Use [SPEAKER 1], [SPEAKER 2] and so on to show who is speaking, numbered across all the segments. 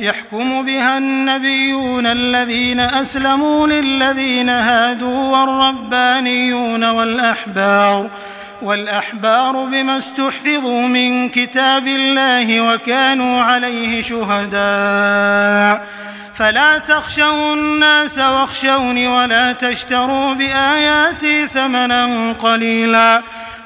[SPEAKER 1] يحكم بها النبيون الذين أسلموا للذين هادوا والربانيون والأحبار والأحبار بما استحفظوا من كتاب الله وكانوا عليه شهداء. فلا تخشوا الناس واخشوني ولا تشتروا بآياتي ثمنا قليلاً.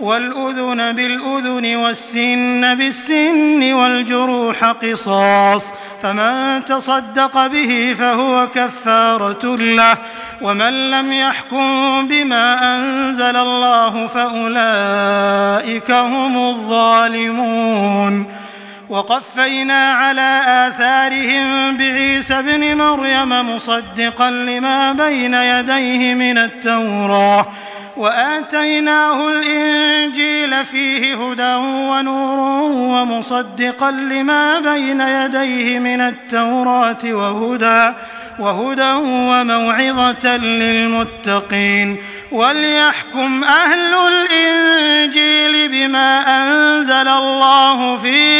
[SPEAKER 1] والأذن بالأذن والسن بالسن والجروح قصاص فمن تصدق به فهو كفارة له ومن لم يحكم بما أنزل الله فأولئك هم الظالمون وقفينا على آثارهم بعيسى بن مريم مصدقا لما بين يديه من التوراه وآتيناه الإنجيل فيه هدى ونور ومصدقا لما بين يديه من التوراة وهدى وهدى وموعظة للمتقين وليحكم أهل الإنجيل بما أنزل الله فيه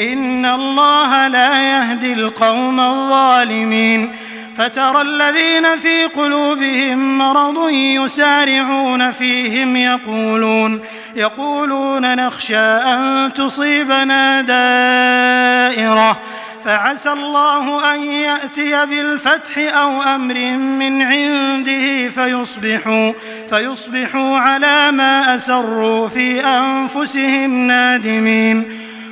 [SPEAKER 1] إن الله لا يهدي القوم الظالمين فترى الذين في قلوبهم مرض يسارعون فيهم يقولون يقولون نخشى أن تصيبنا دائرة فعسى الله أن يأتي بالفتح أو أمر من عنده فيصبحوا, فيصبحوا على ما أسروا في أنفسهم نادمين